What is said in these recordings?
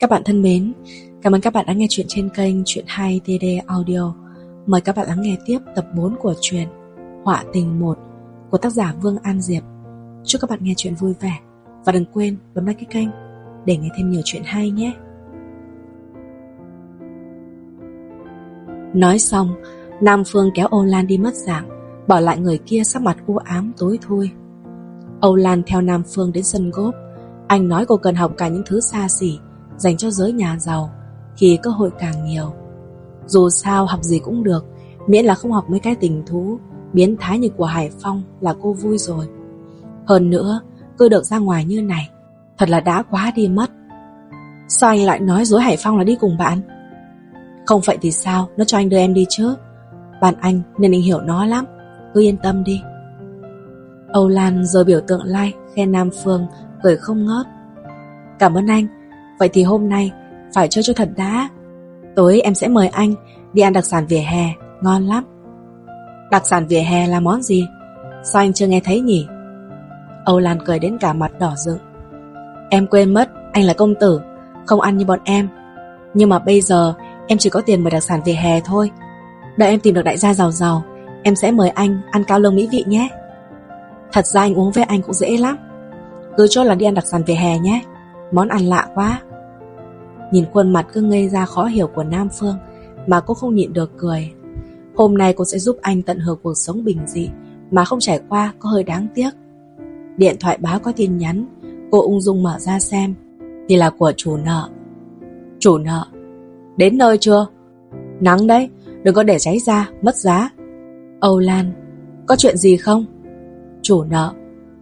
Các bạn thân mến, cảm ơn các bạn đã nghe chuyện trên kênh Chuyện 2 TD Audio. Mời các bạn lắng nghe tiếp tập 4 của truyện Họa tình 1 của tác giả Vương An Diệp. Chúc các bạn nghe chuyện vui vẻ và đừng quên bấm like cái kênh để nghe thêm nhiều chuyện hay nhé. Nói xong, Nam Phương kéo Âu Lan đi mất dạng, bỏ lại người kia sắc mặt u ám tối thui. Âu Lan theo Nam Phương đến sân gốp, anh nói cô cần học cả những thứ xa xỉ dành cho giới nhà giàu thì cơ hội càng nhiều. Dù sao học gì cũng được, miễn là không học mấy cái tình thú, biến thái như của Hải Phong là cô vui rồi. Hơn nữa, cứ được ra ngoài như này, thật là đã quá đi mất. Sao anh lại nói dối Hải Phong là đi cùng bạn? Không vậy thì sao, nó cho anh đưa em đi chứ. Bạn anh nên anh hiểu nó lắm, cứ yên tâm đi. Âu Lan rồi biểu tượng like khen Nam Phương, cười không ngớt. Cảm ơn anh, Vậy thì hôm nay, Phải chơi cho thật đã. Tối em sẽ mời anh đi ăn đặc sản vỉa hè, Ngon lắm. Đặc sản vỉa hè là món gì? Sao anh chưa nghe thấy nhỉ? Âu Lan cười đến cả mặt đỏ rực. Em quên mất, anh là công tử, Không ăn như bọn em. Nhưng mà bây giờ, em chỉ có tiền mời đặc sản vỉa hè thôi. Đợi em tìm được đại gia giàu giàu, Em sẽ mời anh ăn cao lương mỹ vị nhé. Thật ra anh uống với anh cũng dễ lắm. Cứ cho là đi ăn đặc sản vỉa hè nhé. Món ăn lạ quá. Nhìn khuôn mặt cứ ngây ra khó hiểu của Nam Phương, Mà cô không nhịn được cười. Hôm nay cô sẽ giúp anh tận hưởng cuộc sống bình dị, Mà không trải qua có hơi đáng tiếc. Điện thoại báo có tin nhắn, Cô ung dung mở ra xem. Thì là của chủ nợ. Chủ nợ, Đến nơi chưa? Nắng đấy, Đừng có để cháy ra, Mất giá. Âu Lan, Có chuyện gì không? Chủ nợ,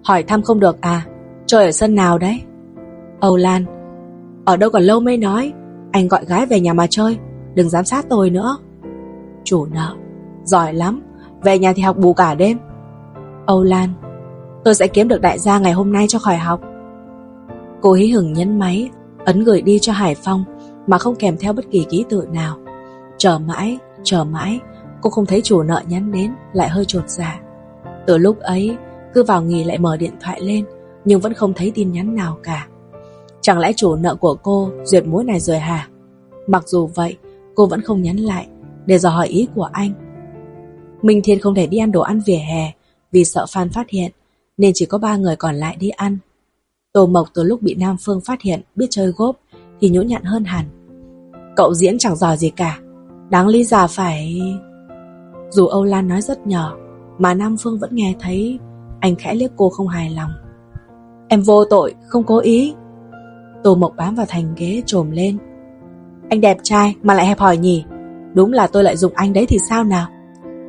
Hỏi thăm không được à? Chơi ở sân nào đấy? Âu Lan ở đâu còn lâu mới nói Anh gọi gái về nhà mà chơi Đừng giám sát tôi nữa. Chủ nợ Giỏi lắm Về nhà thì học bù cả đêm. Âu Lan Tôi sẽ kiếm được đại gia ngày hôm nay cho khỏi học. Cô hí hửng nhấn máy Ấn gửi đi cho Hải Phong Mà không kèm theo bất kỳ ký tự nào. Chờ mãi, chờ mãi Cô không thấy chủ nợ nhắn đến Lại hơi trột dạ. Từ lúc ấy Cứ vào nghỉ lại mở điện thoại lên Nhưng vẫn không thấy tin nhắn nào cả. Chẳng lẽ chủ nợ của cô duyệt mối này rồi hả? Mặc dù vậy, cô vẫn không nhắn lại để dò hỏi ý của anh. Minh Thiên không thể đi ăn đồ ăn vỉa hè vì sợ Phan phát hiện nên chỉ có ba người còn lại đi ăn. Tô Mộc từ lúc bị Nam Phương phát hiện biết chơi gốp thì nhũ nhặn hơn hẳn. Cậu diễn chẳng giỏi gì cả, đáng lý ra phải... Dù Âu Lan nói rất nhỏ mà Nam Phương vẫn nghe thấy anh khẽ liếc cô không hài lòng. Em vô tội, không cố ý. Tô Mộc bám vào thành ghế trồm lên. Anh đẹp trai mà lại hẹp hòi nhỉ? Đúng là tôi lại dùng anh đấy thì sao nào?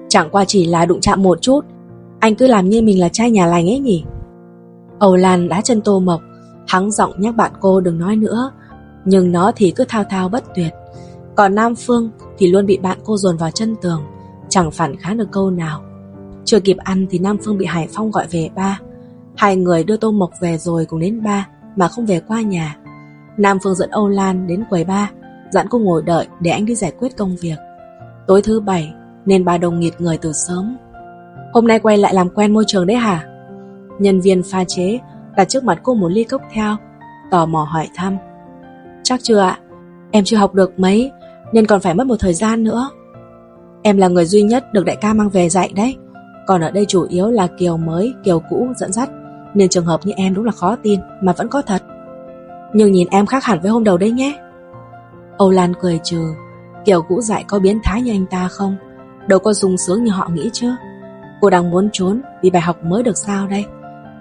Chẳng qua chỉ là đụng chạm một chút. Anh cứ làm như mình là trai nhà lành ấy nhỉ? Âu Lan đá chân Tô Mộc. Hắn giọng nhắc bạn cô đừng nói nữa. Nhưng nó thì cứ thao thao bất tuyệt. Còn Nam Phương thì luôn bị bạn cô dồn vào chân tường, Chẳng phản kháng được câu nào. Chưa kịp ăn thì Nam Phương bị Hải Phong gọi về ba. Hai người đưa Tô Mộc về rồi cùng đến ba. Mà không về qua nhà. Nam Phương dẫn Âu Lan đến quầy ba Dặn cô ngồi đợi để anh đi giải quyết công việc. Tối thứ bảy, Nên bà đồng nghiệt người từ sớm. Hôm nay quay lại làm quen môi trường đấy hả? Nhân viên pha chế Đặt trước mặt cô một ly cốc theo Tò mò hỏi thăm. Chắc chưa ạ? Em chưa học được mấy, Nên còn phải mất một thời gian nữa. Em là người duy nhất được đại ca mang về dạy đấy. Còn ở đây chủ yếu là Kiều mới Kiều cũ, dẫn dắt. Nên trường hợp như em đúng là khó tin, Mà vẫn có thật. Nhưng nhìn em khác hẳn với hôm đầu đấy nhé. Âu Lan cười trừ. Kiểu cũ dại có biến thái như anh ta không? Đâu có sung sướng như họ nghĩ chứ. Cô đang muốn trốn Vì bài học mới được sao đây?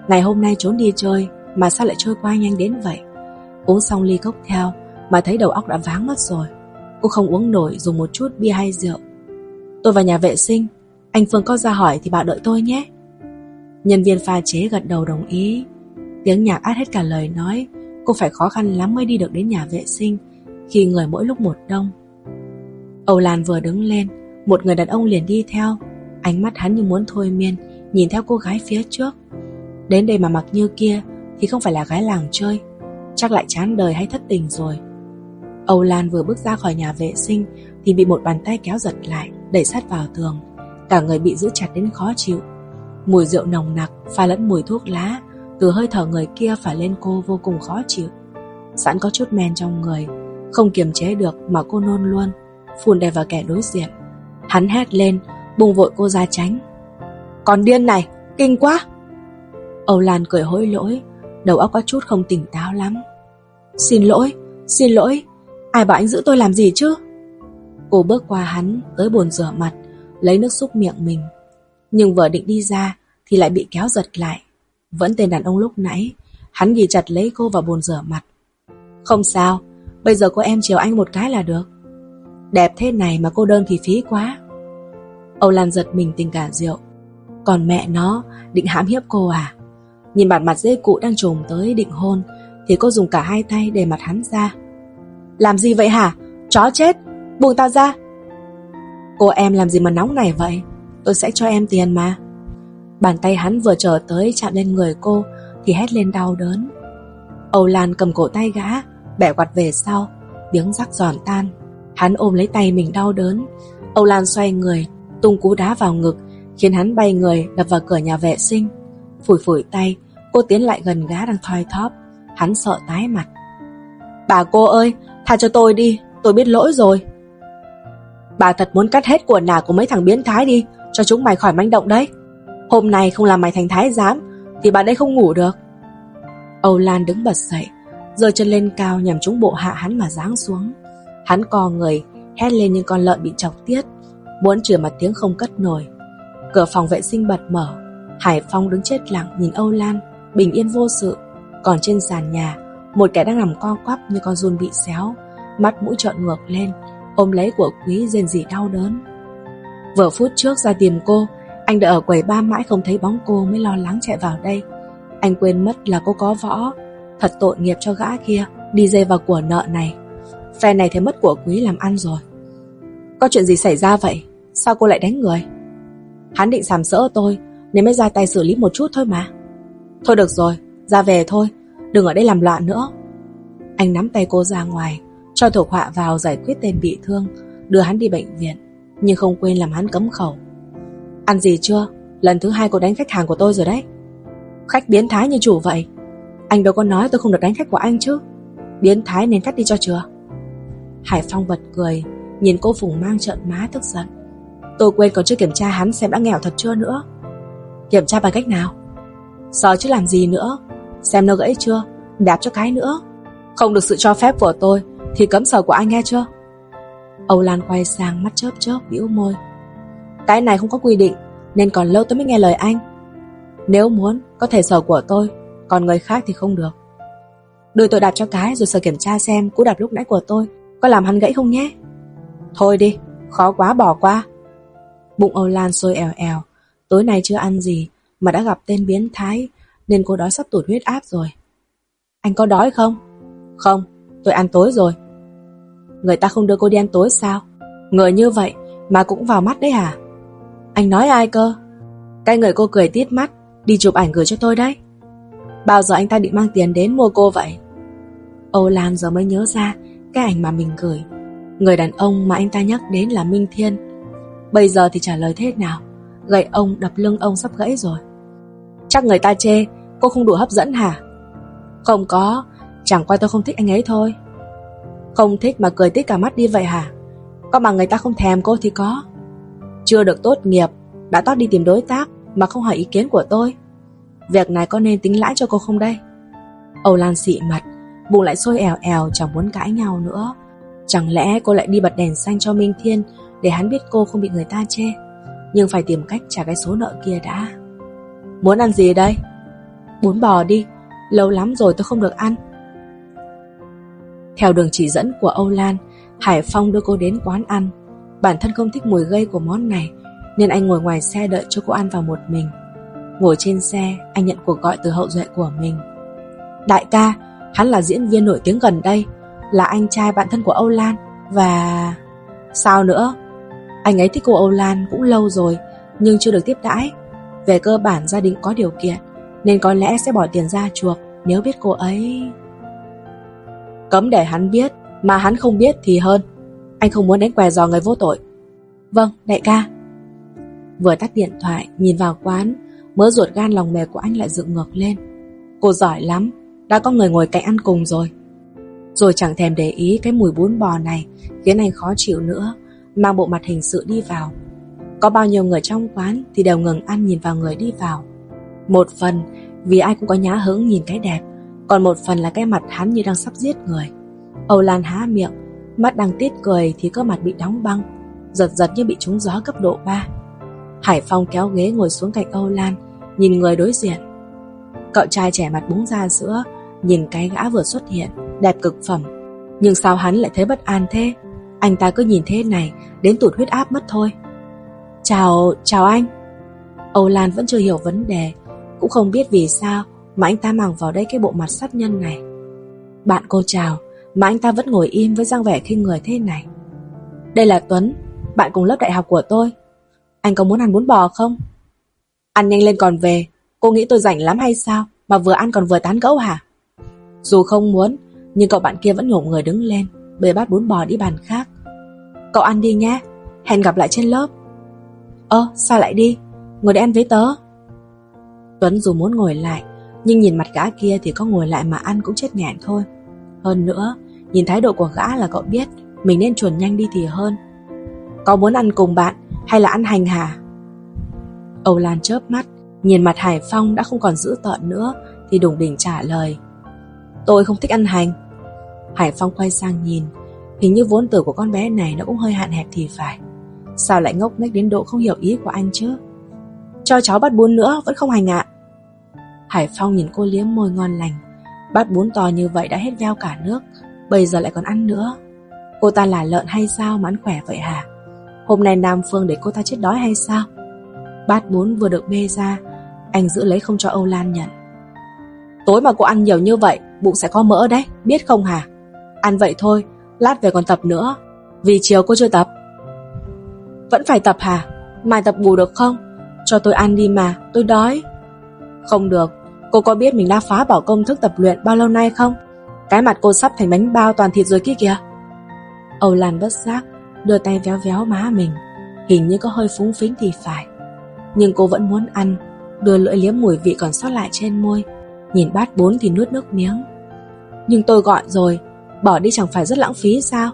Ngày hôm nay trốn đi chơi, Mà sao lại trôi qua nhanh đến vậy? Uống xong ly cốc theo, Mà thấy đầu óc đã váng mất rồi. Cô không uống nổi, dùng một chút bia hay rượu. Tôi vào nhà vệ sinh. Anh Phương có ra hỏi thì bảo đợi tôi nhé. Nhân viên pha chế gật đầu đồng ý. Tiếng nhạc át hết cả lời nói, Cô phải khó khăn lắm mới đi được đến nhà vệ sinh, Khi người mỗi lúc một đông. Âu Lan vừa đứng lên, Một người đàn ông liền đi theo. Ánh mắt hắn như muốn thôi miên, Nhìn theo cô gái phía trước. Đến đây mà mặc như kia Thì không phải là gái làng chơi, Chắc lại chán đời hay thất tình rồi. Âu Lan vừa bước ra khỏi nhà vệ sinh Thì bị một bàn tay kéo giật lại, Đẩy sát vào tường. Cả người bị giữ chặt đến khó chịu. Mùi rượu nồng nặc pha lẫn mùi thuốc lá từ hơi thở người kia phải lên cô vô cùng khó chịu. Sẵn có chút men trong người Không kiềm chế được mà cô nôn luôn Phun đầy vào kẻ đối diện. Hắn hét lên Bùng vội cô ra tránh. Còn điên này, kinh quá! Âu Lan cười hối lỗi Đầu óc có chút không tỉnh táo lắm. Xin lỗi, xin lỗi Ai bảo anh giữ tôi làm gì chứ? Cô bước qua hắn tới bồn rửa mặt Lấy nước xúc miệng mình. Nhưng vừa định đi ra Thì lại bị kéo giật lại. Vẫn tên đàn ông lúc nãy, Hắn ghi chặt lấy cô vào bồn rửa mặt. Không sao, Bây giờ cô em chiều anh một cái là được. Đẹp thế này mà cô đơn thì phí quá. Âu Lan giật mình tình cả rượu. Còn mẹ nó, định hãm hiếp cô à? Nhìn bản mặt dê cụ đang trồm tới định hôn, Thì cô dùng cả hai tay để mặt hắn ra. Làm gì vậy hả? Chó chết! Buông tao ra! Cô em làm gì mà nóng này vậy? Tôi sẽ cho em tiền mà. Bàn tay hắn vừa trở tới chạm lên người cô Thì hét lên đau đớn. Âu Lan cầm cổ tay gã, Bẻ quạt về sau, Tiếng rắc giòn tan. Hắn ôm lấy tay mình đau đớn. Âu Lan xoay người, Tung cú đá vào ngực, Khiến hắn bay người đập vào cửa nhà vệ sinh. Phủi phủi tay, Cô tiến lại gần gã đang thoi thóp. Hắn sợ tái mặt. Bà cô ơi, tha cho tôi đi, Tôi biết lỗi rồi. Bà thật muốn cắt hết quần nào của mấy thằng biến thái đi cho chúng mày khỏi manh động đấy. Hôm nay không làm mày thành thái giám, Thì bà đây không ngủ được. Âu Lan đứng bật dậy rồi chân lên cao nhằm trúng bộ hạ hắn mà giáng xuống. Hắn co người, Hét lên như con lợn bị chọc tiết, Muốn chửa mà tiếng không cất nổi. Cửa phòng vệ sinh bật mở, Hải Phong đứng chết lặng nhìn Âu Lan, Bình yên vô sự. Còn trên sàn nhà, Một kẻ đang nằm co quắp như con run bị xéo, Mắt mũi trợn ngược lên, ôm lấy của quý rên rỉ đau đớn. Vừa phút trước ra tìm cô, anh đã ở quầy ba mãi không thấy bóng cô mới lo lắng chạy vào đây. Anh quên mất là cô có võ, thật tội nghiệp cho gã kia, đi dây vào của nợ này. Phe này thấy mất của quý làm ăn rồi. Có chuyện gì xảy ra vậy? Sao cô lại đánh người? Hắn định sàm sỡ tôi, nên mới ra tay xử lý một chút thôi mà. Thôi được rồi, ra về thôi, đừng ở đây làm loạn nữa. Anh nắm tay cô ra ngoài, cho thuộc họa vào giải quyết tên bị thương Đưa hắn đi bệnh viện nhưng không quên làm hắn cấm khẩu. Ăn gì chưa? Lần thứ hai cô đánh khách hàng của tôi rồi đấy. Khách biến thái như chủ vậy. Anh đâu có nói tôi không được đánh khách của anh chứ. Biến thái nên cắt đi cho chưa? Hải Phong bật cười, Nhìn cô Phùng mang trợn má tức giận. Tôi quên còn chưa kiểm tra hắn xem đã nghèo thật chưa nữa. Kiểm tra bằng cách nào? Sợ chứ làm gì nữa. Xem nó gãy chưa? Đạp cho cái nữa. Không được sự cho phép của tôi, thì cấm sờ của anh nghe chưa? Âu Lan quay sang mắt chớp chớp bĩu môi. Cái này không có quy định Nên còn lâu tôi mới nghe lời anh. Nếu muốn có thể sờ của tôi Còn người khác thì không được. Đưa tôi đạp cho cái rồi sờ kiểm tra xem Cú đạp lúc nãy của tôi Có làm hắn gãy không nhé. Thôi đi, khó quá bỏ qua. Bụng Âu Lan sôi èo èo Tối nay chưa ăn gì Mà đã gặp tên biến thái Nên cô đói sắp tụt huyết áp rồi. Anh có đói không? Không, tôi ăn tối rồi. Người ta không đưa cô đi ăn tối sao? Người như vậy mà cũng vào mắt đấy hả? Anh nói ai cơ? Cái người cô cười tít mắt, Đi chụp ảnh gửi cho tôi đấy. Bao giờ anh ta định mang tiền đến mua cô vậy? Âu Lan giờ mới nhớ ra Cái ảnh mà mình gửi. Người đàn ông mà anh ta nhắc đến là Minh Thiên. Bây giờ thì trả lời thế nào? Gậy ông đập lưng ông sắp gãy rồi. Chắc người ta chê Cô không đủ hấp dẫn hả? Không có, Chẳng qua tôi không thích anh ấy thôi. Không thích mà cười tít cả mắt đi vậy hả? Có mà người ta không thèm cô thì có. Chưa được tốt nghiệp, Đã tót đi tìm đối tác Mà không hỏi ý kiến của tôi. Việc này có nên tính lãi cho cô không đây? Âu Lan xị mặt, Bụng lại sôi èo èo, chẳng muốn cãi nhau nữa. Chẳng lẽ cô lại đi bật đèn xanh cho Minh Thiên Để hắn biết cô không bị người ta chê? Nhưng phải tìm cách trả cái số nợ kia đã. Muốn ăn gì đây? Bún bò đi, Lâu lắm rồi tôi không được ăn theo đường chỉ dẫn của Âu Lan, Hải Phong đưa cô đến quán ăn. Bản thân không thích mùi gây của món này, nên anh ngồi ngoài xe đợi cho cô ăn vào một mình. Ngồi trên xe, anh nhận cuộc gọi từ hậu duệ của mình. Đại ca, hắn là diễn viên nổi tiếng gần đây, là anh trai bạn thân của Âu Lan, và... Sao nữa? Anh ấy thích cô Âu Lan cũng lâu rồi, nhưng chưa được tiếp đãi. Về cơ bản gia đình có điều kiện, nên có lẽ sẽ bỏ tiền ra chuộc nếu biết cô ấy... Cấm để hắn biết, Mà hắn không biết thì hơn. Anh không muốn đánh què dò người vô tội. Vâng đại ca. Vừa tắt điện thoại, nhìn vào quán, Mớ ruột gan lòng mề của anh lại dựng ngược lên. Cô giỏi lắm, Đã có người ngồi cạnh ăn cùng rồi. Rồi chẳng thèm để ý cái mùi bún bò này, Khiến anh khó chịu nữa, Mang bộ mặt hình sự đi vào. Có bao nhiêu người trong quán Thì đều ngừng ăn nhìn vào người đi vào. Một phần, vì ai cũng có nhã hứng nhìn cái đẹp. Còn một phần là cái mặt hắn như đang sắp giết người. Âu Lan há miệng Mắt đang tiết cười thì cơ mặt bị đóng băng Giật giật như bị trúng gió cấp độ 3 Hải Phong kéo ghế ngồi xuống cạnh Âu Lan Nhìn người đối diện. Cậu trai trẻ mặt búng ra sữa Nhìn cái gã vừa xuất hiện Đẹp cực phẩm. Nhưng sao hắn lại thấy bất an thế? Anh ta cứ nhìn thế này Đến tụt huyết áp mất thôi. Chào, chào anh. Âu Lan vẫn chưa hiểu vấn đề Cũng không biết vì sao mà anh ta mang vào đây cái bộ mặt sát nhân này. Bạn cô chào, Mà anh ta vẫn ngồi im với dáng vẻ khinh người thế này. Đây là Tuấn, Bạn cùng lớp đại học của tôi. Anh có muốn ăn bún bò không? Ăn nhanh lên còn về, Cô nghĩ tôi rảnh lắm hay sao? Mà vừa ăn còn vừa tán gẫu hả? Dù không muốn, Nhưng cậu bạn kia vẫn nhổm người đứng lên, Bê bát bún bò đi bàn khác. Cậu ăn đi nhé, Hẹn gặp lại trên lớp. Ơ, sao lại đi? Ngồi để ăn với tớ. Tuấn dù muốn ngồi lại nhưng nhìn mặt gã kia thì có ngồi lại mà ăn cũng chết nghẹn thôi. Hơn nữa, Nhìn thái độ của gã là cậu biết Mình nên chuồn nhanh đi thì hơn. Có muốn ăn cùng bạn hay là ăn hành hả Âu Lan chớp mắt, Nhìn mặt Hải Phong đã không còn giữ tợn nữa Thì đùng đỉnh trả lời. Tôi không thích ăn hành. Hải Phong quay sang nhìn, Hình như vốn tử của con bé này nó cũng hơi hạn hẹp thì phải. Sao lại ngốc nghếch đến độ không hiểu ý của anh chứ? Cho cháu bắt buôn nữa Vẫn không hành ạ. Hải Phong nhìn cô liếm môi ngon lành. Bát bún to như vậy đã hết giao cả nước Bây giờ lại còn ăn nữa. Cô ta là lợn hay sao mà ăn khỏe vậy hả? Hôm nay Nam Phương để cô ta chết đói hay sao? Bát bún vừa được bê ra Anh giữ lấy không cho Âu Lan nhận. Tối mà cô ăn nhiều như vậy Bụng sẽ có mỡ đấy, biết không hả? Ăn vậy thôi, lát về còn tập nữa Vì chiều cô chưa tập. Vẫn phải tập hả? Mai tập bù được không? Cho tôi ăn đi mà, tôi đói. Không được, cô có biết mình đã phá bỏ công thức tập luyện bao lâu nay không? Cái mặt cô sắp thành bánh bao toàn thịt rồi kia kìa. Âu Lan bất giác Đưa tay véo véo má mình. Hình như có hơi phúng phính thì phải. Nhưng cô vẫn muốn ăn. Đưa lưỡi liếm mùi vị còn sót lại trên môi. Nhìn bát bốn thì nuốt nước miếng. Nhưng tôi gọi rồi. Bỏ đi chẳng phải rất lãng phí sao?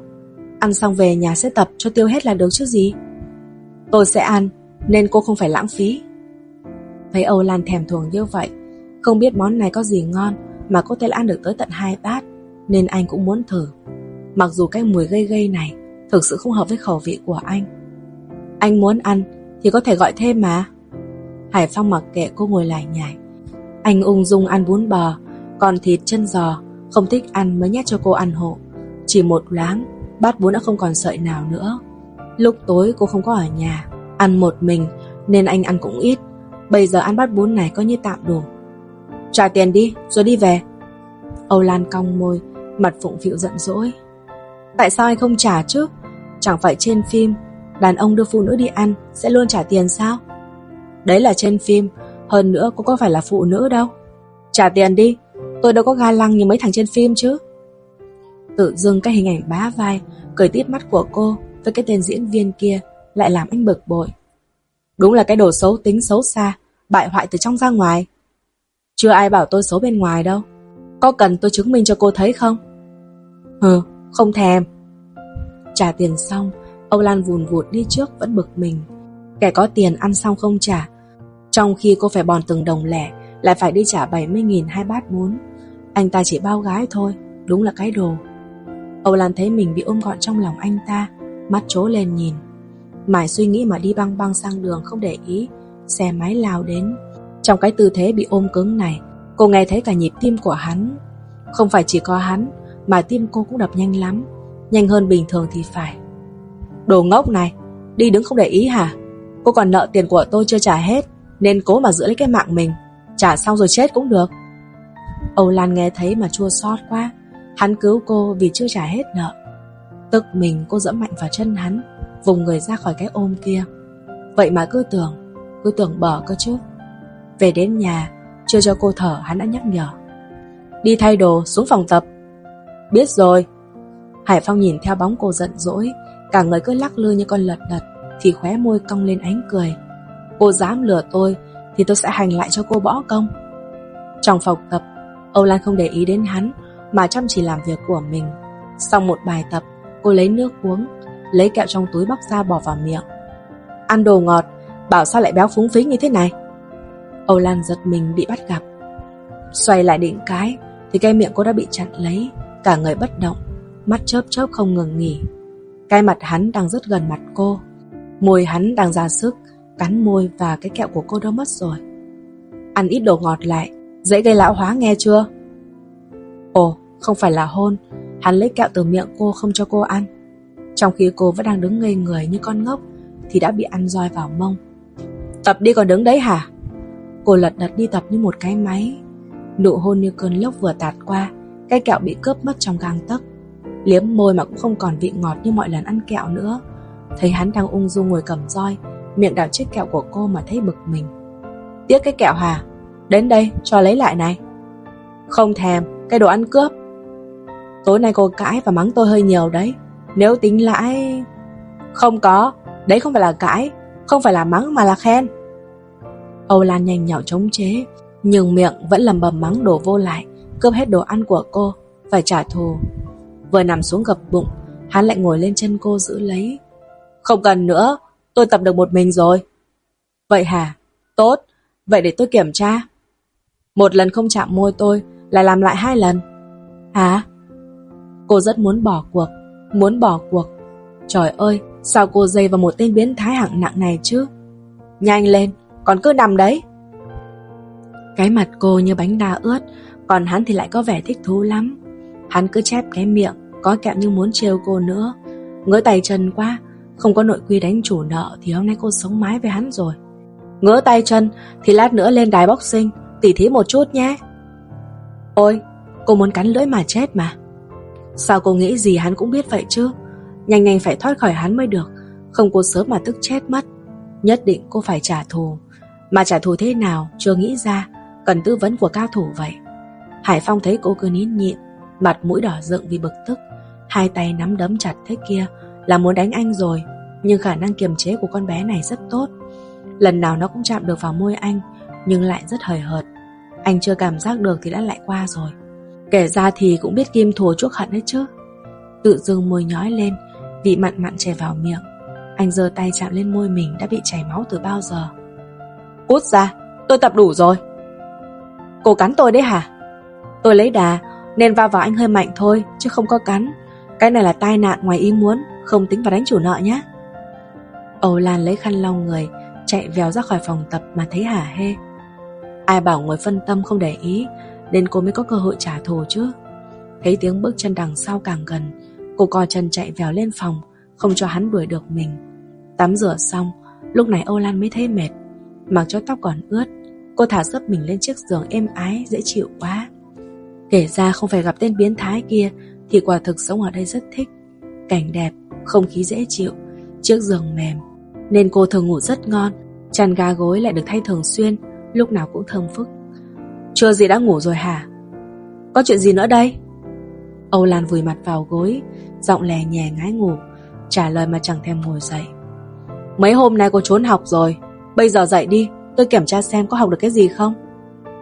Ăn xong về nhà sẽ tập cho tiêu hết là được chứ gì? Tôi sẽ ăn Nên cô không phải lãng phí. Thấy Âu Lan thèm thuồng như vậy. Không biết món này có gì ngon Mà có thể ăn được tới tận hai bát, Nên anh cũng muốn thử. Mặc dù cái mùi gây gây này Thực sự không hợp với khẩu vị của anh. Anh muốn ăn Thì có thể gọi thêm mà. Hải Phong mặc kệ cô ngồi lại nhảy. Anh ung dung ăn bún bò, Còn thịt chân giò, Không thích ăn mới nhét cho cô ăn hộ. Chỉ một loáng, Bát bún đã không còn sợi nào nữa. Lúc tối cô không có ở nhà, Ăn một mình Nên anh ăn cũng ít. Bây giờ ăn bát bún này coi như tạm đủ Trả tiền đi, rồi đi về. Âu Lan cong môi, Mặt phụng phịu giận dỗi. Tại sao anh không trả chứ? Chẳng phải trên phim, Đàn ông đưa phụ nữ đi ăn Sẽ luôn trả tiền sao? Đấy là trên phim, Hơn nữa cũng có phải là phụ nữ đâu. Trả tiền đi, Tôi đâu có ga lăng như mấy thằng trên phim chứ. Tự dưng cái hình ảnh bá vai, Cười tít mắt của cô Với cái tên diễn viên kia Lại làm anh bực bội. Đúng là cái đồ xấu tính xấu xa Bại hoại từ trong ra ngoài. Chưa ai bảo tôi xấu bên ngoài đâu. Có cần tôi chứng minh cho cô thấy không? Hừ, không thèm. Trả tiền xong Âu Lan vùn vụt đi trước vẫn bực mình. Kẻ có tiền ăn xong không trả? Trong khi cô phải bòn từng đồng lẻ, Lại phải đi trả 70.000 hai bát bún. Anh ta chỉ bao gái thôi, Đúng là cái đồ. Âu Lan thấy mình bị ôm gọn trong lòng anh ta, Mắt trố lên nhìn. Mải suy nghĩ mà đi băng băng sang đường không để ý. Xe máy lao đến. Trong cái tư thế bị ôm cứng này, Cô nghe thấy cả nhịp tim của hắn. Không phải chỉ có hắn, Mà tim cô cũng đập nhanh lắm. Nhanh hơn bình thường thì phải. Đồ ngốc này, Đi đứng không để ý hả? Cô còn nợ tiền của tôi chưa trả hết, nên cố mà giữ lấy cái mạng mình. Trả xong rồi chết cũng được. Âu Lan nghe thấy mà chua xót quá. Hắn cứu cô vì chưa trả hết nợ. Tức mình, cô dẫm mạnh vào chân hắn, Vùng người ra khỏi cái ôm kia. Vậy mà cứ tưởng cứ tưởng bở cơ chứ Về đến nhà Chưa cho cô thở hắn đã nhắc nhở. Đi thay đồ xuống phòng tập. Biết rồi. Hải Phong nhìn theo bóng cô giận dỗi Cả người cứ lắc lư như con lật đật Thì khóe môi cong lên ánh cười. Cô dám lừa tôi Thì tôi sẽ hành lại cho cô bỏ công. Trong phòng tập Âu Lan không để ý đến hắn mà chăm chỉ làm việc của mình. Sau một bài tập, cô lấy nước uống, lấy kẹo trong túi bóc ra bỏ vào miệng. Ăn đồ ngọt, bảo sao lại béo phúng phính như thế này? Âu Lan giật mình bị bắt gặp. Xoay lại định cái, thì cái miệng cô đã bị chặn lấy, cả người bất động, mắt chớp chớp không ngừng nghỉ. Cái mặt hắn đang rất gần mặt cô, môi hắn đang ra sức, cắn môi và cái kẹo của cô đâu mất rồi. Ăn ít đồ ngọt lại, dễ gây lão hóa nghe chưa? Ồ, không phải là hôn, hắn lấy kẹo từ miệng cô không cho cô ăn. Trong khi cô vẫn đang đứng ngây người như con ngốc, thì đã bị ăn roi vào mông. Tập đi còn đứng đấy hả? Cô lật đật đi tập như một cái máy. Nụ hôn như cơn lốc vừa tạt qua, cái kẹo bị cướp mất trong gang tấc. Liếm môi mà cũng không còn vị ngọt như mọi lần ăn kẹo nữa. Thấy hắn đang ung dung ngồi cầm roi, miệng đào chiếc kẹo của cô mà thấy bực mình. Tiếc cái kẹo hả? Đến đây, cho lấy lại này. Không thèm, cái đồ ăn cướp. Tối nay cô cãi và mắng tôi hơi nhiều đấy. Nếu tính lãi... Không có, đấy không phải là cãi, không phải là mắng mà là khen. Âu Lan nhanh nhỏ chống chế, nhưng miệng vẫn lầm bầm mắng đổ vô lại, cướp hết đồ ăn của cô, phải trả thù. Vừa nằm xuống gập bụng, hắn lại ngồi lên chân cô giữ lấy. Không cần nữa, tôi tập được một mình rồi. Vậy hả? Tốt, vậy để tôi kiểm tra. Một lần không chạm môi tôi, lại làm lại hai lần. Hả? Cô rất muốn bỏ cuộc, muốn bỏ cuộc. Trời ơi, sao cô dây vào một tên biến thái hạng nặng này chứ? Nhanh lên, còn cứ nằm đấy. Cái mặt cô như bánh đa ướt, còn hắn thì lại có vẻ thích thú lắm. Hắn cứ chép cái miệng, có kẹo như muốn trêu cô nữa. Ngỡ tay chân quá, không có nội quy đánh chủ nợ thì hôm nay cô sống mái với hắn rồi. Ngỡ tay chân thì lát nữa lên đài boxing, tỉ thí một chút nhé. Ôi, cô muốn cắn lưỡi mà chết mà. Sao cô nghĩ gì hắn cũng biết vậy chứ? Nhanh nhanh phải thoát khỏi hắn mới được, không cô sớm mà tức chết mất. Nhất định cô phải trả thù. Mà trả thù thế nào chưa nghĩ ra, cần tư vấn của cao thủ vậy. Hải Phong thấy cô cứ nín nhịn, mặt mũi đỏ rựng vì bực tức, hai tay nắm đấm chặt thế kia là muốn đánh anh rồi, nhưng khả năng kiềm chế của con bé này rất tốt. Lần nào nó cũng chạm được vào môi anh, nhưng lại rất hời hợt. Anh chưa cảm giác được thì đã lại qua rồi. Kể ra thì cũng biết kim thù chuốc hận đấy chứ. Tự dưng môi nhói lên, vị mặn mặn chảy vào miệng. Anh giơ tay chạm lên môi mình đã bị chảy máu từ bao giờ. Cút ra, tôi tập đủ rồi. Cô cắn tôi đấy hả? Tôi lấy đà, nên va vào anh hơi mạnh thôi, chứ không có cắn. Cái này là tai nạn ngoài ý muốn, không tính vào đánh chủ nợ nhé. Âu Lan lấy khăn lau người, chạy vèo ra khỏi phòng tập mà thấy hả hê. Ai bảo người phân tâm không để ý, nên cô mới có cơ hội trả thù chứ. Thấy tiếng bước chân đằng sau càng gần, cô co chân chạy vèo lên phòng, không cho hắn đuổi được mình. Tắm rửa xong, lúc này Âu Lan mới thấy mệt, mặc cho tóc còn ướt, cô thả sấp mình lên chiếc giường êm ái, dễ chịu quá. Kể ra không phải gặp tên biến thái kia thì quả thực sống ở đây rất thích. Cảnh đẹp, không khí dễ chịu, chiếc giường mềm, nên cô thường ngủ rất ngon, chăn ga gối lại được thay thường xuyên, lúc nào cũng thơm phức. Chưa gì đã ngủ rồi hả? Có chuyện gì nữa đây? Âu Lan vùi mặt vào gối, giọng lè nhẹ ngái ngủ, trả lời mà chẳng thèm ngồi dậy. Mấy hôm nay cô trốn học rồi, bây giờ dậy đi, tôi kiểm tra xem có học được cái gì không.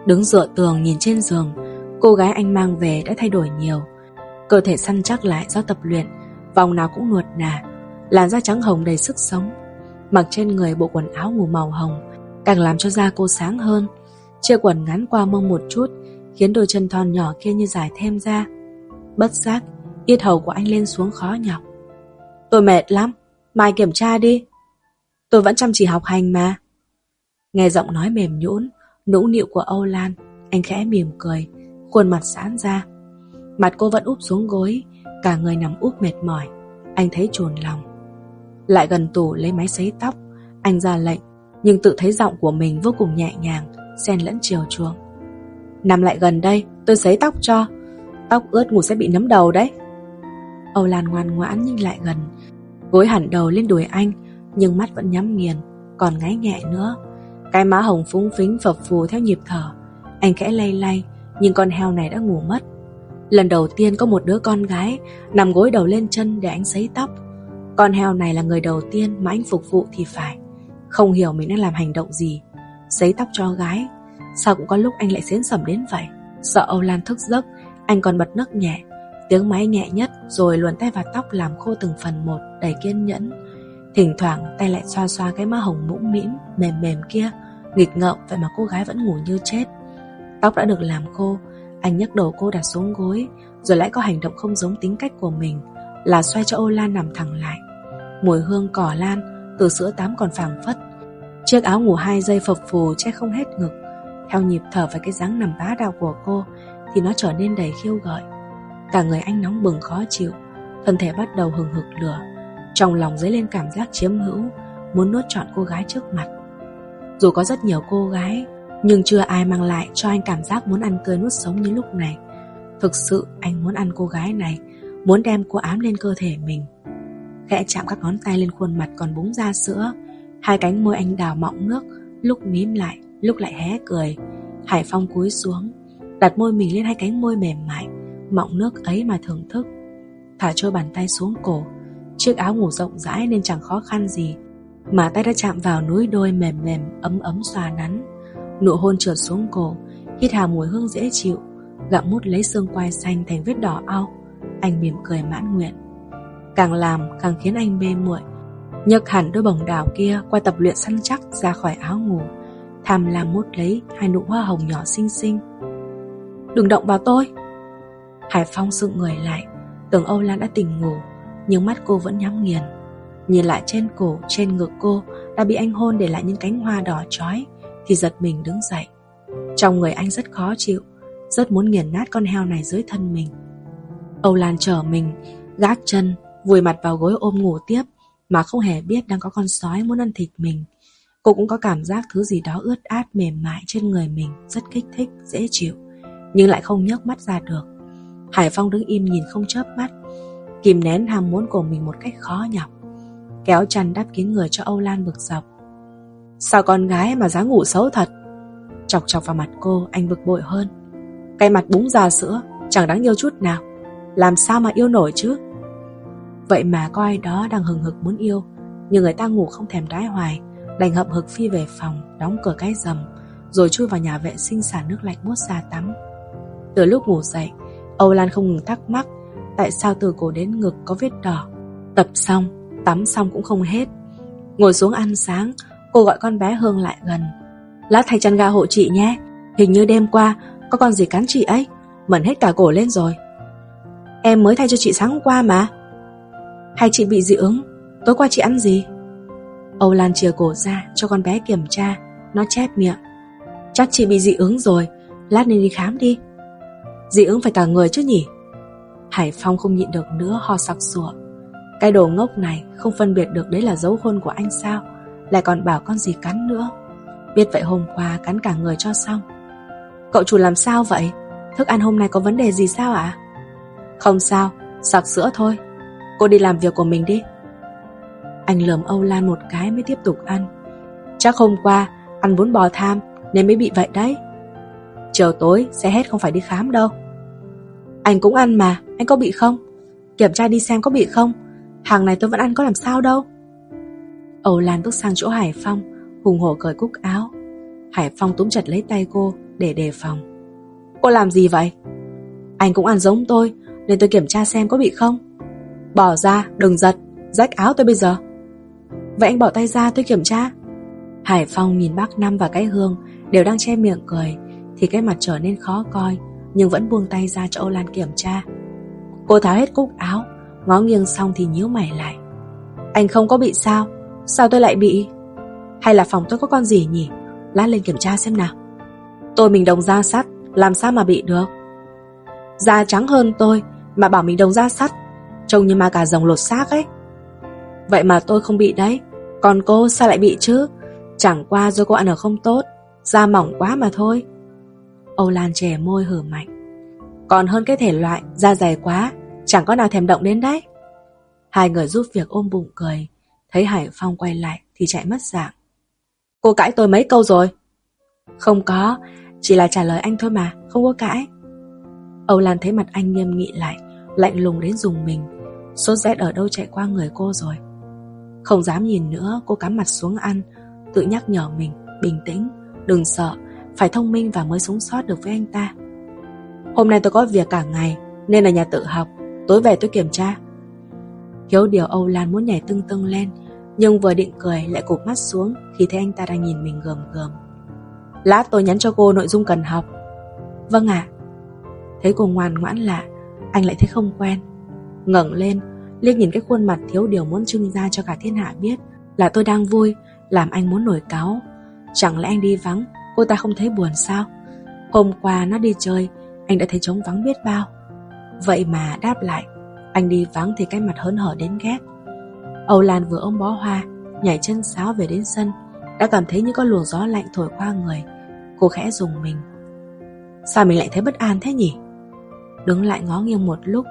Đứng dựa tường nhìn trên giường, cô gái anh mang về đã thay đổi nhiều. Cơ thể săn chắc lại do tập luyện, vòng nào cũng nuột nà, làn da trắng hồng đầy sức sống. Mặc trên người bộ quần áo ngủ màu hồng, càng làm cho da cô sáng hơn. Chia quần ngắn qua mông một chút, khiến đôi chân thon nhỏ kia như dài thêm ra. Bất giác, yết hầu của anh lên xuống khó nhọc. Tôi mệt lắm, mai kiểm tra đi. Tôi vẫn chăm chỉ học hành mà. Nghe giọng nói mềm nhũn, nũng nịu của Âu Lan, anh khẽ mỉm cười, khuôn mặt giãn ra. Mặt cô vẫn úp xuống gối, cả người nằm úp mệt mỏi. Anh thấy trồn lòng. Lại gần tủ lấy máy sấy tóc, anh ra lệnh, nhưng tự thấy giọng của mình vô cùng nhẹ nhàng, xen lẫn chiều chuộng. Nằm lại gần đây, tôi sấy tóc cho. Tóc ướt ngủ sẽ bị nấm đầu đấy. Âu Lan ngoan ngoãn nhưng lại gần, gối hẳn đầu lên đùi anh, nhưng mắt vẫn nhắm nghiền, còn ngáy nhẹ nữa. Cái má hồng phúng phính phập phù theo nhịp thở. Anh khẽ lay lay, nhưng con heo này đã ngủ mất. Lần đầu tiên có một đứa con gái nằm gối đầu lên chân để anh sấy tóc. Con heo này là người đầu tiên mà anh phục vụ thì phải. Không hiểu mình đang làm hành động gì. Sấy tóc cho gái. Sao cũng có lúc anh lại xến sẩm đến vậy. Sợ Âu Lan thức giấc anh còn bật nấc nhẹ, Tiếng máy nhẹ nhất rồi luồn tay vào tóc làm khô từng phần một đầy kiên nhẫn. Thỉnh thoảng tay lại xoa xoa cái má hồng mũm mĩm, mềm mềm kia, Nghịch ngợm vậy mà cô gái vẫn ngủ như chết. Tóc đã được làm khô, Anh nhấc đầu cô đặt xuống gối, Rồi lại có hành động không giống tính cách của mình, Là xoay cho ô lan nằm thẳng lại. Mùi hương cỏ lan, Từ sữa tắm còn phảng phất. Chiếc áo ngủ hai dây phập phù che không hết ngực. Theo nhịp thở và cái dáng nằm bá đạo của cô thì nó trở nên đầy khiêu gợi. Cả người anh nóng bừng khó chịu Thân thể bắt đầu hừng hực lửa. Trong lòng dấy lên cảm giác chiếm hữu Muốn nuốt trọn cô gái trước mặt. Dù có rất nhiều cô gái Nhưng chưa ai mang lại cho anh cảm giác muốn ăn tươi nuốt sống như lúc này. Thực sự anh muốn ăn cô gái này Muốn đem cô ám lên cơ thể mình. Khẽ chạm các ngón tay lên khuôn mặt còn búng ra sữa. Hai cánh môi anh đào mọng nước Lúc mím lại, lúc lại hé cười. Hải Phong cúi xuống Đặt môi mình lên hai cánh môi mềm mại, Mọng nước ấy mà thưởng thức. Thả trôi bàn tay xuống cổ, Chiếc áo ngủ rộng rãi nên chẳng khó khăn gì, Mà tay đã chạm vào núi đôi mềm mềm, Ấm ấm xòa nắn. Nụ hôn trượt xuống cổ, Hít hà mùi hương dễ chịu, Gặm mút lấy xương quai xanh thành vết đỏ au, Anh mỉm cười mãn nguyện. Càng làm càng khiến anh mê muội. Nhấc hẳn đôi bồng đào kia qua tập luyện săn chắc ra khỏi áo ngủ, tham lam mút lấy hai nụ hoa hồng nhỏ xinh xinh đừng động vào tôi. Hải phong dựng người lại. Tưởng âu lan đã tỉnh ngủ nhưng mắt cô vẫn nhắm nghiền. Nhìn lại trên cổ trên ngực cô đã bị anh hôn để lại những cánh hoa đỏ chói thì giật mình đứng dậy. Trong người anh rất khó chịu rất muốn nghiền nát con heo này dưới thân mình. Âu lan trở mình gác chân vùi mặt vào gối ôm ngủ tiếp mà không hề biết đang có con sói muốn ăn thịt mình. Cô cũng có cảm giác thứ gì đó ướt át mềm mại trên người mình, rất kích thích, dễ chịu, nhưng lại không nhấc mắt ra được. Hải Phong đứng im nhìn không chớp mắt, kìm nén ham muốn của mình một cách khó nhọc. Kéo chăn đắp kín người cho Âu Lan bực dọc. Sao con gái mà dám ngủ xấu thật? Chọc chọc vào mặt cô, anh bực bội hơn. Cái mặt búng già sữa, chẳng đáng yêu chút nào. Làm sao mà yêu nổi chứ? Vậy mà có ai đó đang hừng hực muốn yêu Nhưng người ta ngủ không thèm đái hoài Đành hậm hực phi về phòng Đóng cửa cái rầm Rồi chui vào nhà vệ sinh xả nước lạnh mút ra tắm từ lúc ngủ dậy Âu Lan không ngừng thắc mắc Tại sao từ cổ đến ngực có vết đỏ. Tập xong, tắm xong cũng không hết. Ngồi xuống ăn sáng Cô gọi con bé Hương lại gần. Lát thay chăn ga hộ chị nhé Hình như đêm qua có con gì cắn chị ấy Mẩn hết cả cổ lên rồi. Em mới thay cho chị sáng hôm qua mà. Hay chị bị dị ứng Tối qua chị ăn gì? Âu Lan chìa cổ ra cho con bé kiểm tra Nó chép miệng. Chắc chị bị dị ứng rồi Lát nên đi khám đi. Dị ứng phải cả người chứ nhỉ? Hải Phong không nhịn được nữa ho sặc sụa. Cái đồ ngốc này Không phân biệt được đấy là dấu hôn của anh sao, Lại còn bảo con gì cắn nữa. Biết vậy hôm qua cắn cả người cho xong. Cậu chủ làm sao vậy? Thức ăn hôm nay có vấn đề gì sao ạ? Không sao, Sặc sữa thôi. Cô đi làm việc của mình đi. Anh lườm Âu Lan một cái mới tiếp tục ăn. Chắc hôm qua Ăn bún bò tham Nên mới bị vậy đấy. Chiều tối sẽ hết không phải đi khám đâu. Anh cũng ăn mà Anh có bị không? Kiểm tra đi xem có bị không. Hàng này tôi vẫn ăn có làm sao đâu. Âu Lan bước sang chỗ Hải Phong Hùng hổ cởi cúc áo. Hải Phong túm chặt lấy tay cô để đề phòng. Cô làm gì vậy? Anh cũng ăn giống tôi Nên tôi kiểm tra xem có bị không. Bỏ ra, đừng giật, rách áo tôi bây giờ. Vậy anh bỏ tay ra tôi kiểm tra. Hải Phong nhìn bác Năm và cái hương đều đang che miệng cười, thì cái mặt trở nên khó coi, nhưng vẫn buông tay ra cho Âu Lan kiểm tra. Cô tháo hết cúc áo, ngó nghiêng xong thì nhíu mày lại. Anh không có bị sao? Sao tôi lại bị? Hay là phòng tôi có con gì nhỉ? Lát lên kiểm tra xem nào. Tôi mình đồng da sắt, làm sao mà bị được? Da trắng hơn tôi, mà bảo mình đồng da sắt Trông như ma cà rồng lột xác ấy Vậy mà tôi không bị đấy Còn cô sao lại bị chứ Chẳng qua do cô ăn ở không tốt Da mỏng quá mà thôi Âu Lan trẻ môi hở mạnh. Còn hơn cái thể loại, Da dày quá, Chẳng có nào thèm động đến đấy. Hai người giúp việc ôm bụng cười, Thấy Hải Phong quay lại thì chạy mất dạng. Cô cãi tôi mấy câu rồi? Không có, Chỉ là trả lời anh thôi mà, Không có cãi. Âu Lan thấy mặt anh nghiêm nghị lại, Lạnh lùng đến dùng mình. Sốt rét ở đâu chạy qua người cô rồi? Không dám nhìn nữa, Cô cắm mặt xuống ăn, Tự nhắc nhở mình, Bình tĩnh, Đừng sợ. Phải thông minh và mới sống sót được với anh ta. Hôm nay tôi có việc cả ngày, Nên ở nhà tự học, Tối về tôi kiểm tra. Thiếu điều Âu Lan muốn nhảy tưng tưng lên, Nhưng vừa định cười lại cụp mắt xuống Khi thấy anh ta đang nhìn mình gờm gờm. Lát tôi nhắn cho cô nội dung cần học. Vâng ạ. Thấy cô ngoan ngoãn lạ, Anh lại thấy không quen. Ngẩng lên, liếc nhìn cái khuôn mặt thiếu điều muốn trưng ra cho cả thiên hạ biết Là tôi đang vui, Làm anh muốn nổi cáo Chẳng lẽ anh đi vắng Cô ta không thấy buồn sao? Hôm qua nó đi chơi Anh đã thấy trống vắng biết bao. Vậy mà đáp lại Anh đi vắng thì cái mặt hớn hở đến ghét. Âu Lan vừa ôm bó hoa Nhảy chân sáo về đến sân Đã cảm thấy như có luồng gió lạnh thổi qua người. Cô khẽ dùng mình. Sao mình lại thấy bất an thế nhỉ? Đứng lại ngó nghiêng một lúc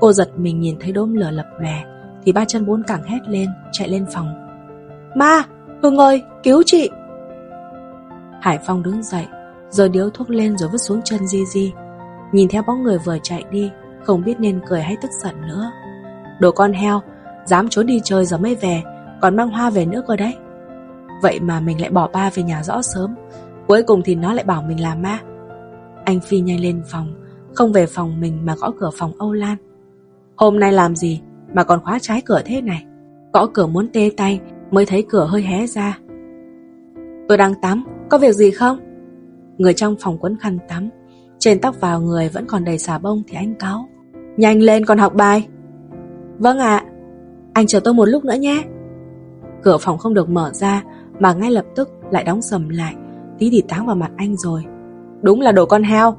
Cô giật mình nhìn thấy đốm lửa lập lè Thì ba chân bốn cẳng hét lên Chạy lên phòng. Ma, Hương ơi, cứu chị! Hải Phong đứng dậy, Rồi điếu thuốc lên rồi vứt xuống chân Di Di. Nhìn theo bóng người vừa chạy đi, Không biết nên cười hay tức giận nữa. Đồ con heo, Dám trốn đi chơi giờ mới về, Còn mang hoa về nữa cơ đấy. Vậy mà mình lại bỏ ba về nhà rõ sớm, Cuối cùng thì nó lại bảo mình là ma. Anh Phi nhanh lên phòng, Không về phòng mình mà gõ cửa phòng Âu Lan. Hôm nay làm gì Mà còn khóa trái cửa thế này? Gõ cửa muốn tê tay Mới thấy cửa hơi hé ra. Tôi đang tắm có việc gì không? Người trong phòng quấn khăn tắm. Trên tóc vào người vẫn còn đầy xà bông Thì anh cáo Nhanh lên còn học bài. Vâng ạ. Anh chờ tôi một lúc nữa nhé. Cửa phòng không được mở ra, Mà ngay lập tức lại đóng sầm lại. Tí thì táng vào mặt anh rồi. Đúng là đồ con heo.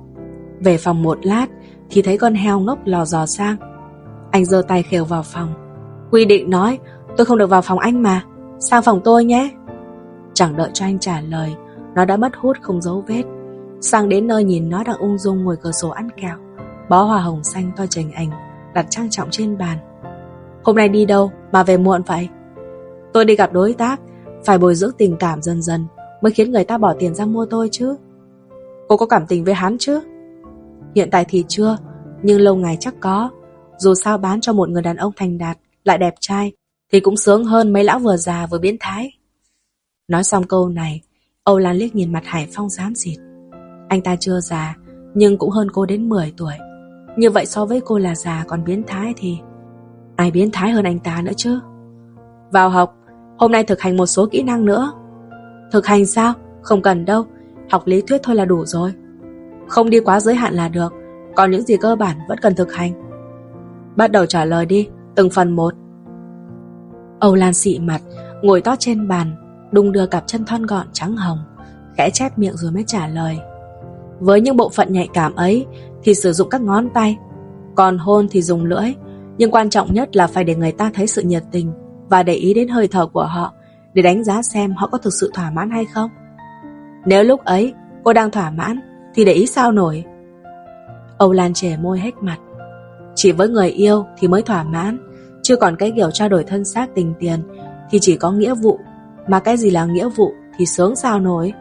Về phòng một lát, Thì thấy con heo ngốc lò dò sang. Anh giơ tay khều vào phòng. Quy định nói, tôi không được vào phòng anh mà. Sang phòng tôi nhé. Chẳng đợi cho anh trả lời nó đã mất hút không dấu vết. Sang đến nơi nhìn nó đang ung dung ngồi cửa sổ ăn kẹo. Bó hoa hồng xanh to chành ảnh, Đặt trang trọng trên bàn. Hôm nay đi đâu mà về muộn vậy? Tôi đi gặp đối tác, Phải bồi dưỡng tình cảm dần dần Mới khiến người ta bỏ tiền ra mua tôi chứ. Cô có cảm tình với hắn chứ? Hiện tại thì chưa, Nhưng lâu ngày chắc có. Dù sao bán cho một người đàn ông thành đạt Lại đẹp trai Thì cũng sướng hơn mấy lão vừa già vừa biến thái. Nói xong câu này Âu Lan liếc nhìn mặt Hải Phong xám xịt. Anh ta chưa già, Nhưng cũng hơn cô đến 10 tuổi. Như vậy so với cô là già còn biến thái thì Ai biến thái hơn anh ta nữa chứ? Vào học, Hôm nay thực hành một số kỹ năng nữa. Thực hành sao? Không cần đâu. Học lý thuyết thôi là đủ rồi. Không đi quá giới hạn là được. Còn những gì cơ bản vẫn cần thực hành. Bắt đầu trả lời đi. Từng phần một. Âu Lan xị mặt, Ngồi tót trên bàn. Đung đưa cặp chân thon gọn trắng hồng, Khẽ chép miệng rồi mới trả lời. Với những bộ phận nhạy cảm ấy Thì sử dụng các ngón tay, Còn hôn thì dùng lưỡi, Nhưng quan trọng nhất là phải để người ta thấy sự nhiệt tình Và để ý đến hơi thở của họ Để đánh giá xem họ có thực sự thỏa mãn hay không. Nếu lúc ấy cô đang thỏa mãn Thì để ý sao nổi? Âu Lan trẻ môi hết mặt. Chỉ với người yêu thì mới thỏa mãn, Chứ còn cái kiểu trao đổi thân xác tình tiền Thì chỉ có nghĩa vụ mà cái gì là nghĩa vụ thì sướng sao nổi?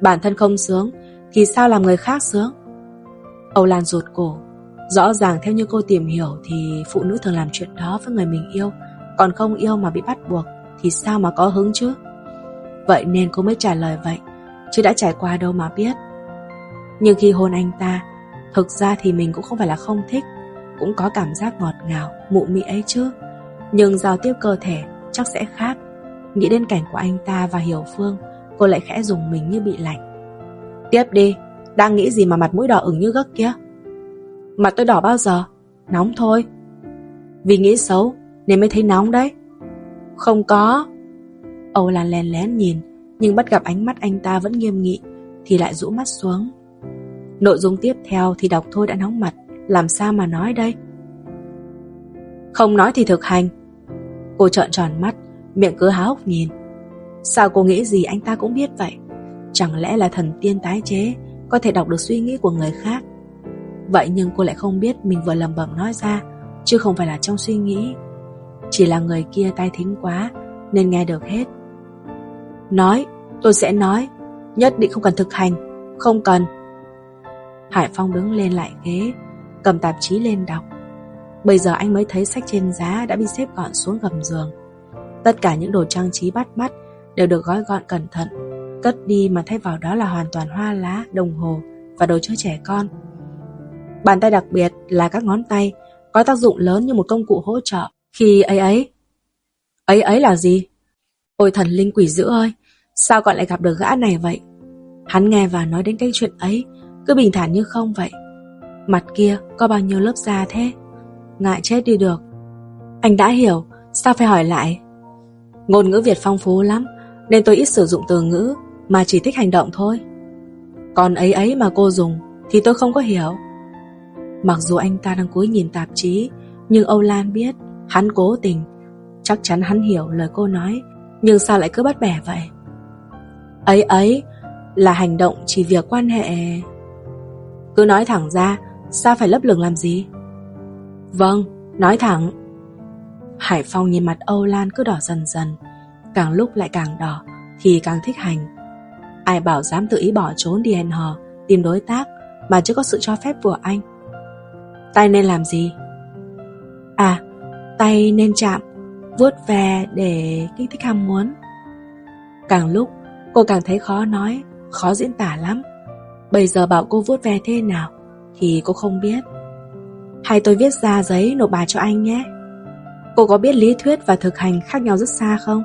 Bản thân không sướng Thì sao làm người khác sướng? Âu Lan rụt cổ. Rõ ràng theo như cô tìm hiểu Thì phụ nữ thường làm chuyện đó với người mình yêu. Còn không yêu mà bị bắt buộc Thì sao mà có hứng chứ? Vậy nên cô mới trả lời vậy, Chứ đã trải qua đâu mà biết. Nhưng khi hôn anh ta, Thực ra thì mình cũng không phải là không thích. Cũng có cảm giác ngọt ngào, Mụ mị ấy chứ. Nhưng giao tiếp cơ thể chắc sẽ khác. Nghĩ đến cảnh của anh ta và Hiểu Phương, Cô lại khẽ dùng mình như bị lạnh. Tiếp đi, Đang nghĩ gì mà mặt mũi đỏ ửng như gấc kia? Mặt tôi đỏ bao giờ? Nóng thôi. Vì nghĩ xấu, nên mới thấy nóng đấy. Không có. Âu Lan lén lén nhìn, Nhưng bắt gặp ánh mắt anh ta vẫn nghiêm nghị, Thì lại rũ mắt xuống. Nội dung tiếp theo thì đọc thôi đã nóng mặt, Làm sao mà nói đây? Không nói thì thực hành. Cô trợn tròn mắt Miệng cứ há hốc nhìn. Sao cô nghĩ gì anh ta cũng biết vậy? Chẳng lẽ là thần tiên tái chế Có thể đọc được suy nghĩ của người khác? Vậy nhưng cô lại không biết Mình vừa lầm bẩm nói ra Chứ không phải là trong suy nghĩ. Chỉ là người kia tai thính quá Nên nghe được hết. Nói, tôi sẽ nói Nhất định không cần thực hành Không cần. Hải Phong đứng lên lại ghế Cầm tạp chí lên đọc. Bây giờ anh mới thấy sách trên giá Đã bị xếp gọn xuống gầm giường. Tất cả những đồ trang trí bắt mắt đều được gói gọn cẩn thận, cất đi mà thay vào đó là hoàn toàn hoa lá, đồng hồ và đồ chơi trẻ con. Bàn tay đặc biệt là các ngón tay có tác dụng lớn như một công cụ hỗ trợ khi ấy ấy. Ấy ấy là gì? Ôi thần linh quỷ dữ ơi, sao con lại gặp được gã này vậy? Hắn nghe và nói đến cái chuyện ấy, cứ bình thản như không vậy. Mặt kia có bao nhiêu lớp da thế? Ngại chết đi được. Anh đã hiểu, sao phải hỏi lại? Ngôn ngữ Việt phong phú lắm, nên tôi ít sử dụng từ ngữ, mà chỉ thích hành động thôi. Còn ấy ấy mà cô dùng, thì tôi không có hiểu. Mặc dù anh ta đang cúi nhìn tạp chí, nhưng Âu Lan biết hắn cố tình. Chắc chắn hắn hiểu lời cô nói, nhưng sao lại cứ bắt bẻ vậy? Ấy ấy là hành động chỉ việc quan hệ... Cứ nói thẳng ra, sao phải lấp lửng làm gì? Vâng, nói thẳng. Hải Phong nhìn mặt Âu Lan cứ đỏ dần dần, càng lúc lại càng đỏ, thì càng thích hành. Ai bảo dám tự ý bỏ trốn đi hẹn hò, tìm đối tác, mà chưa có sự cho phép của anh. Tay nên làm gì? À, tay nên chạm, vuốt ve để kích thích ham muốn. Càng lúc, cô càng thấy khó nói, khó diễn tả lắm. Bây giờ bảo cô vuốt ve thế nào, thì cô không biết. Hay tôi viết ra giấy nộp bài cho anh nhé. Cô có biết lý thuyết và thực hành khác nhau rất xa không?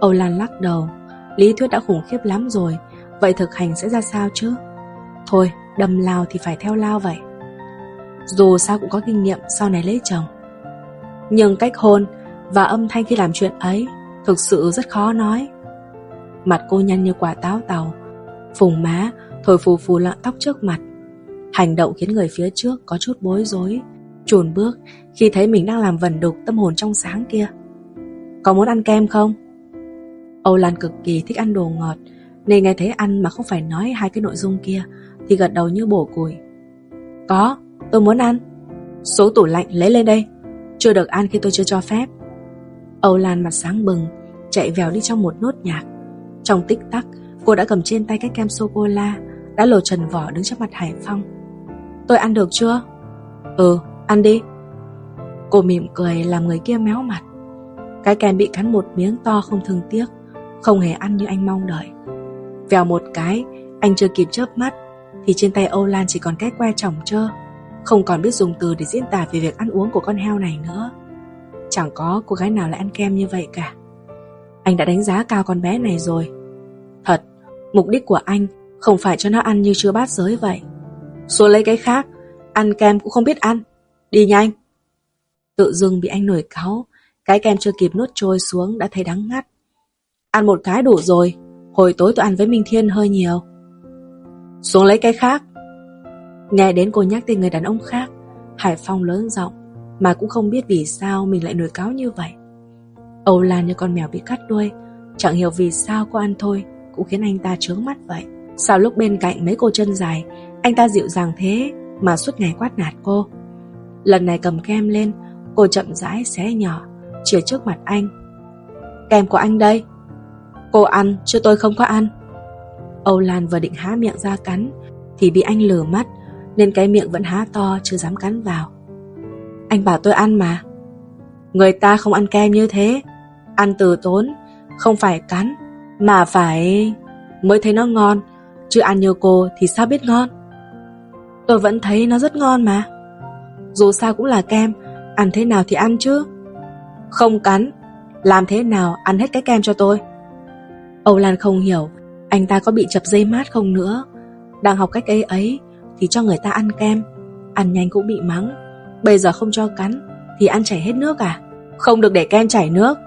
Âu Lan lắc đầu, lý thuyết đã khủng khiếp lắm rồi, vậy thực hành sẽ ra sao chứ? Thôi, đầm lao thì phải theo lao vậy. Dù sao cũng có kinh nghiệm sau này lấy chồng. Nhưng cách hôn và âm thanh khi làm chuyện ấy thực sự rất khó nói. Mặt cô nhăn như quả táo tàu, phùng má, thổi phù phù lọn tóc trước mặt. Hành động khiến người phía trước có chút bối rối, chùn bước khi thấy mình đang làm vần đục tâm hồn trong sáng kia. Có muốn ăn kem không? Âu Lan cực kỳ thích ăn đồ ngọt, nên nghe thấy ăn mà không phải nói hai cái nội dung kia thì gật đầu như bổ củi. Có, tôi muốn ăn. Số tủ lạnh lấy lên đây, chưa được ăn khi tôi chưa cho phép. Âu Lan mặt sáng bừng, chạy vèo đi trong một nốt nhạc. Trong tích tắc, cô đã cầm trên tay cái kem sô-cô-la, đã lột trần vỏ đứng trước mặt Hải Phong. Tôi ăn được chưa? Ừ, ăn đi. Cô mỉm cười làm người kia méo mặt. Cái kem bị cắn một miếng to không thương tiếc, không hề ăn như anh mong đợi. Vèo một cái, anh chưa kịp chớp mắt, thì trên tay Âu Lan chỉ còn cái que trỏng trơ, không còn biết dùng từ để diễn tả về việc ăn uống của con heo này nữa. Chẳng có cô gái nào lại ăn kem như vậy cả. Anh đã đánh giá cao con bé này rồi. Thật, mục đích của anh không phải cho nó ăn như chưa bát giới vậy. Xuống lấy cái khác, ăn kem cũng không biết ăn. Đi nhanh. Tự dưng bị anh nổi cáu, cái kem chưa kịp nuốt trôi xuống đã thấy đắng ngắt. Ăn một cái đủ rồi, hồi tối tôi ăn với Minh Thiên hơi nhiều. Xuống lấy cái khác. Nghe đến cô nhắc tên người đàn ông khác, Hải Phong lớn giọng, mà cũng không biết vì sao mình lại nổi cáo như vậy. Âu Lan như con mèo bị cắt đuôi, chẳng hiểu vì sao cô ăn thôi cũng khiến anh ta trướng mắt vậy. Sao lúc bên cạnh mấy cô chân dài, anh ta dịu dàng thế mà suốt ngày quát nạt cô. Lần này cầm kem lên, cô chậm rãi xé nhỏ, chìa trước mặt anh. Kem của anh đây. Cô ăn, chứ tôi không có ăn. Âu Lan vừa định há miệng ra cắn, thì bị anh lừa mắt, nên cái miệng vẫn há to chưa dám cắn vào. Anh bảo tôi ăn mà. Người ta không ăn kem như thế, ăn từ tốn, không phải cắn, mà phải... mới thấy nó ngon, chứ ăn như cô thì sao biết ngon. Tôi vẫn thấy nó rất ngon mà. Dù sao cũng là kem, ăn thế nào thì ăn chứ. Không cắn, làm thế nào ăn hết cái kem cho tôi. Âu Lan không hiểu anh ta có bị chập dây mát không nữa. Đang học cách ấy ấy thì cho người ta ăn kem, ăn nhanh cũng bị mắng. Bây giờ không cho cắn thì ăn chảy hết nước à? Không được để kem chảy nước.